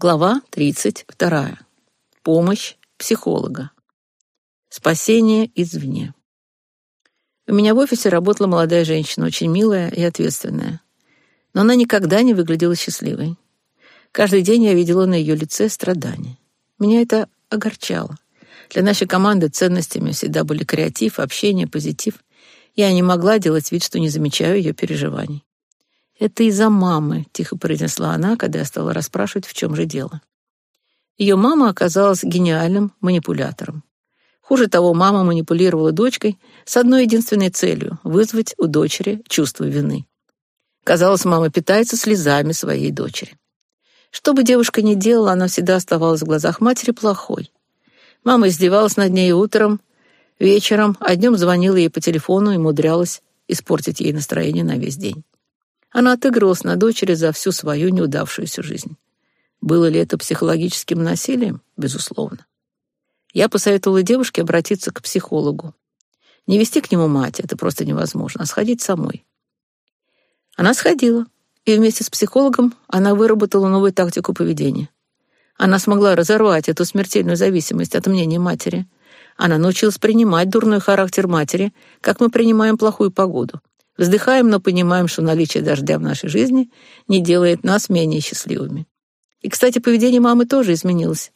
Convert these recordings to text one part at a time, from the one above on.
Глава 32. Помощь психолога. Спасение извне. У меня в офисе работала молодая женщина, очень милая и ответственная. Но она никогда не выглядела счастливой. Каждый день я видела на ее лице страдания. Меня это огорчало. Для нашей команды ценностями всегда были креатив, общение, позитив. Я не могла делать вид, что не замечаю ее переживаний. «Это из-за мамы», — тихо произнесла она, когда я стала расспрашивать, в чем же дело. Ее мама оказалась гениальным манипулятором. Хуже того, мама манипулировала дочкой с одной единственной целью — вызвать у дочери чувство вины. Казалось, мама питается слезами своей дочери. Что бы девушка ни делала, она всегда оставалась в глазах матери плохой. Мама издевалась над ней утром, вечером, а днем звонила ей по телефону и умудрялась испортить ей настроение на весь день. Она отыгрывалась на дочери за всю свою неудавшуюся жизнь. Было ли это психологическим насилием? Безусловно. Я посоветовала девушке обратиться к психологу. Не вести к нему мать, это просто невозможно, а сходить самой. Она сходила, и вместе с психологом она выработала новую тактику поведения. Она смогла разорвать эту смертельную зависимость от мнения матери. Она научилась принимать дурной характер матери, как мы принимаем плохую погоду. Вздыхаем, но понимаем, что наличие дождя в нашей жизни не делает нас менее счастливыми. И, кстати, поведение мамы тоже изменилось.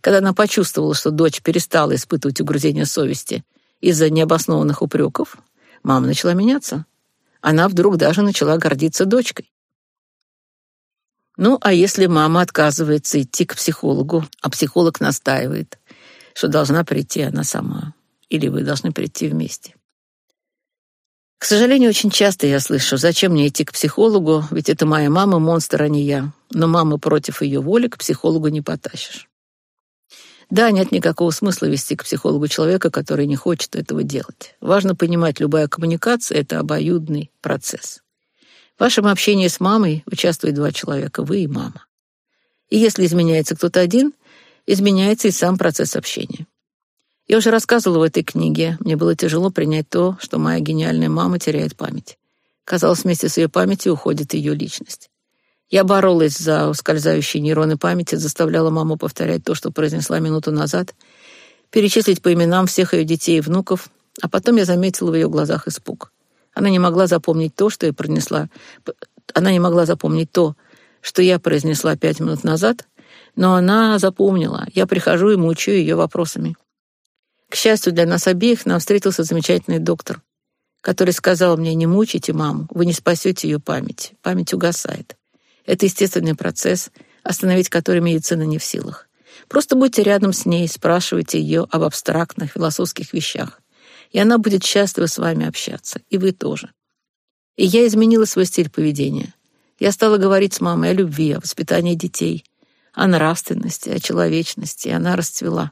Когда она почувствовала, что дочь перестала испытывать угрызение совести из-за необоснованных упреков, мама начала меняться. Она вдруг даже начала гордиться дочкой. Ну, а если мама отказывается идти к психологу, а психолог настаивает, что должна прийти она сама, или вы должны прийти вместе? К сожалению, очень часто я слышу, зачем мне идти к психологу, ведь это моя мама монстр, а не я. Но маму против ее воли к психологу не потащишь. Да, нет никакого смысла вести к психологу человека, который не хочет этого делать. Важно понимать, любая коммуникация — это обоюдный процесс. В вашем общении с мамой участвуют два человека, вы и мама. И если изменяется кто-то один, изменяется и сам процесс общения. Я уже рассказывала в этой книге, мне было тяжело принять то, что моя гениальная мама теряет память. Казалось, вместе с ее памятью уходит ее личность. Я боролась за ускользающие нейроны памяти, заставляла маму повторять то, что произнесла минуту назад, перечислить по именам всех ее детей и внуков, а потом я заметила в ее глазах испуг. Она не могла запомнить то, что я произнесла. Она не могла запомнить то, что я произнесла пять минут назад, но она запомнила. Я прихожу и мучаю ее вопросами. К счастью для нас обеих, нам встретился замечательный доктор, который сказал мне, не мучайте маму, вы не спасете ее память. Память угасает. Это естественный процесс, остановить который медицина не в силах. Просто будьте рядом с ней, спрашивайте ее об абстрактных философских вещах, и она будет счастлива с вами общаться, и вы тоже. И я изменила свой стиль поведения. Я стала говорить с мамой о любви, о воспитании детей, о нравственности, о человечности, и она расцвела.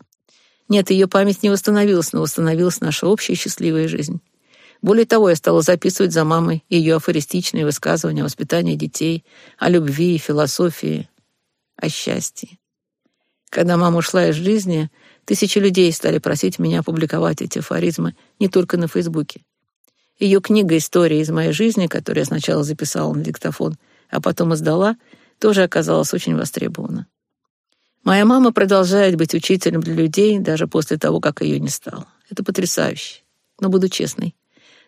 Нет, ее память не восстановилась, но восстановилась наша общая счастливая жизнь. Более того, я стала записывать за мамой ее афористичные высказывания о воспитании детей, о любви, философии, о счастье. Когда мама ушла из жизни, тысячи людей стали просить меня опубликовать эти афоризмы не только на Фейсбуке. Ее книга «История из моей жизни», которую я сначала записала на диктофон, а потом издала, тоже оказалась очень востребована. Моя мама продолжает быть учителем для людей даже после того, как ее не стало. Это потрясающе. Но буду честной.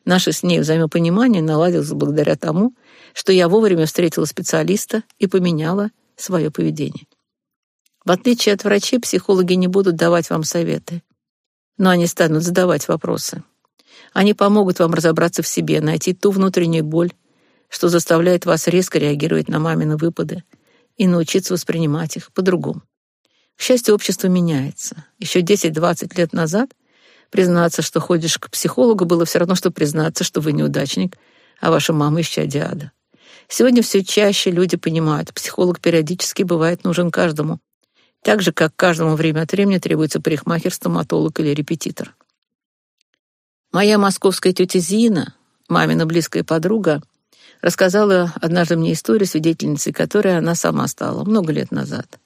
Наше с ней взаимопонимание наладилось благодаря тому, что я вовремя встретила специалиста и поменяла свое поведение. В отличие от врачей, психологи не будут давать вам советы, но они станут задавать вопросы. Они помогут вам разобраться в себе, найти ту внутреннюю боль, что заставляет вас резко реагировать на мамины выпады и научиться воспринимать их по-другому. К счастью, общество меняется. Еще 10-20 лет назад признаться, что ходишь к психологу, было все равно, что признаться, что вы неудачник, а ваша мама исчадие ада. Сегодня все чаще люди понимают, психолог периодически бывает нужен каждому, так же, как каждому время от времени требуется парикмахер, стоматолог или репетитор. Моя московская тетя Зина, мамина близкая подруга, рассказала однажды мне историю свидетельницей, которой она сама стала много лет назад.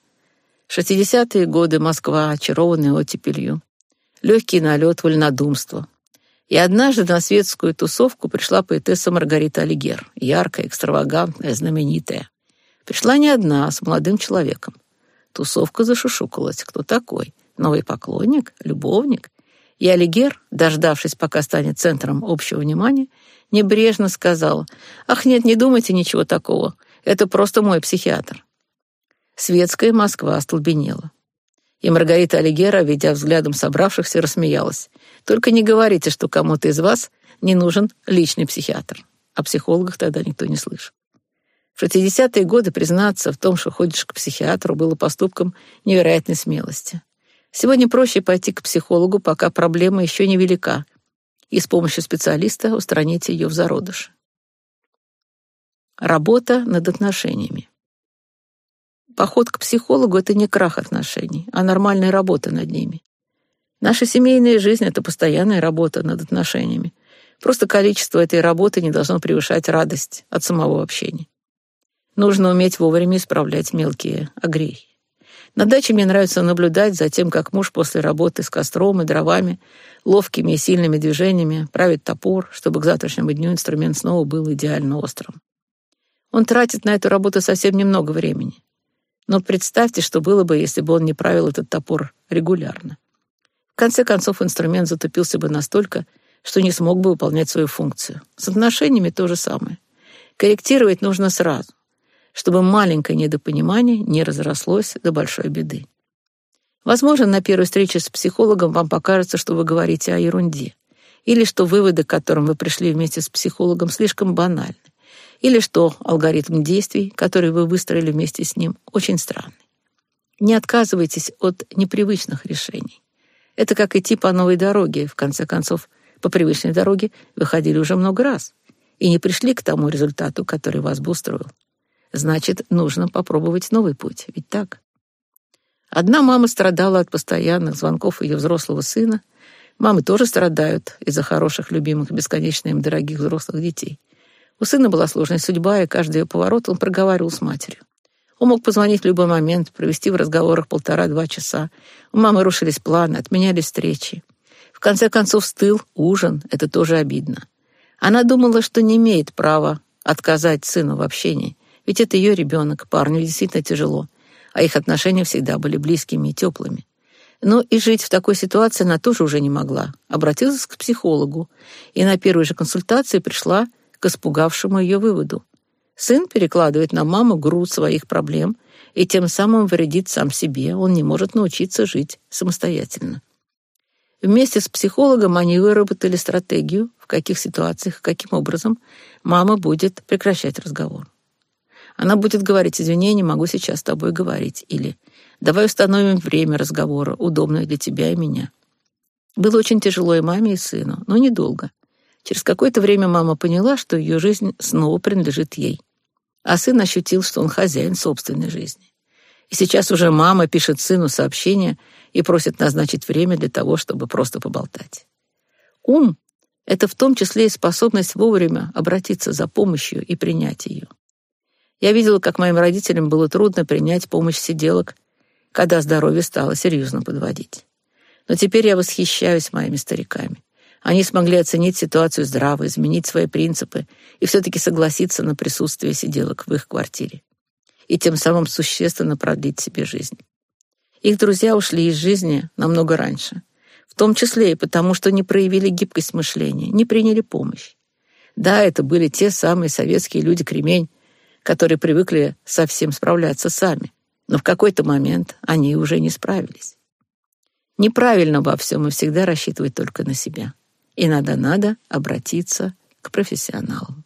60-е годы Москва, очарованная оттепелью. Легкий налет вольнодумства. И однажды на светскую тусовку пришла поэтесса Маргарита Алигер, яркая, экстравагантная, знаменитая. Пришла не одна, а с молодым человеком. Тусовка зашушукалась. Кто такой? Новый поклонник? Любовник? И Алигер, дождавшись, пока станет центром общего внимания, небрежно сказал, «Ах, нет, не думайте ничего такого. Это просто мой психиатр». Светская Москва остолбенела. И Маргарита Алигера, ведя взглядом собравшихся, рассмеялась. «Только не говорите, что кому-то из вас не нужен личный психиатр». О психологах тогда никто не слышал. В 60-е годы признаться в том, что ходишь к психиатру, было поступком невероятной смелости. Сегодня проще пойти к психологу, пока проблема еще не велика, и с помощью специалиста устранить ее в зародыше. Работа над отношениями. Поход к психологу — это не крах отношений, а нормальная работа над ними. Наша семейная жизнь — это постоянная работа над отношениями. Просто количество этой работы не должно превышать радость от самого общения. Нужно уметь вовремя исправлять мелкие огрехи. На даче мне нравится наблюдать за тем, как муж после работы с костром и дровами ловкими и сильными движениями правит топор, чтобы к завтрашнему дню инструмент снова был идеально острым. Он тратит на эту работу совсем немного времени. Но представьте, что было бы, если бы он не правил этот топор регулярно. В конце концов, инструмент затупился бы настолько, что не смог бы выполнять свою функцию. С отношениями то же самое. Корректировать нужно сразу чтобы маленькое недопонимание не разрослось до большой беды. Возможно, на первой встрече с психологом вам покажется, что вы говорите о ерунде, или что выводы, к которым вы пришли вместе с психологом, слишком банальны, или что алгоритм действий, который вы выстроили вместе с ним, очень странный. Не отказывайтесь от непривычных решений. Это как идти по новой дороге. В конце концов, по привычной дороге вы ходили уже много раз и не пришли к тому результату, который вас бы устроил. Значит, нужно попробовать новый путь, ведь так? Одна мама страдала от постоянных звонков ее взрослого сына. Мамы тоже страдают из-за хороших, любимых, бесконечно им дорогих взрослых детей. У сына была сложная судьба, и каждый ее поворот он проговаривал с матерью. Он мог позвонить в любой момент, провести в разговорах полтора-два часа. У мамы рушились планы, отменялись встречи. В конце концов, стыл, ужин — это тоже обидно. Она думала, что не имеет права отказать сыну в общении, ведь это ее ребенок, парню действительно тяжело, а их отношения всегда были близкими и теплыми. Но и жить в такой ситуации она тоже уже не могла. Обратилась к психологу и на первой же консультации пришла к испугавшему ее выводу. Сын перекладывает на маму груз своих проблем и тем самым вредит сам себе, он не может научиться жить самостоятельно. Вместе с психологом они выработали стратегию, в каких ситуациях, каким образом мама будет прекращать разговор. Она будет говорить, извини, не могу сейчас с тобой говорить. Или давай установим время разговора, удобное для тебя и меня. Было очень тяжело и маме, и сыну, но недолго. Через какое-то время мама поняла, что ее жизнь снова принадлежит ей. А сын ощутил, что он хозяин собственной жизни. И сейчас уже мама пишет сыну сообщение и просит назначить время для того, чтобы просто поболтать. Ум — это в том числе и способность вовремя обратиться за помощью и принять ее. Я видела, как моим родителям было трудно принять помощь сиделок, когда здоровье стало серьезно подводить. Но теперь я восхищаюсь моими стариками. Они смогли оценить ситуацию здраво, изменить свои принципы и все-таки согласиться на присутствие сиделок в их квартире. И тем самым существенно продлить себе жизнь. Их друзья ушли из жизни намного раньше. В том числе и потому, что не проявили гибкость мышления, не приняли помощь. Да, это были те самые советские люди-кремень, которые привыкли совсем справляться сами. Но в какой-то момент они уже не справились. Неправильно во всем и всегда рассчитывать только на себя. И надо-надо обратиться к профессионалам.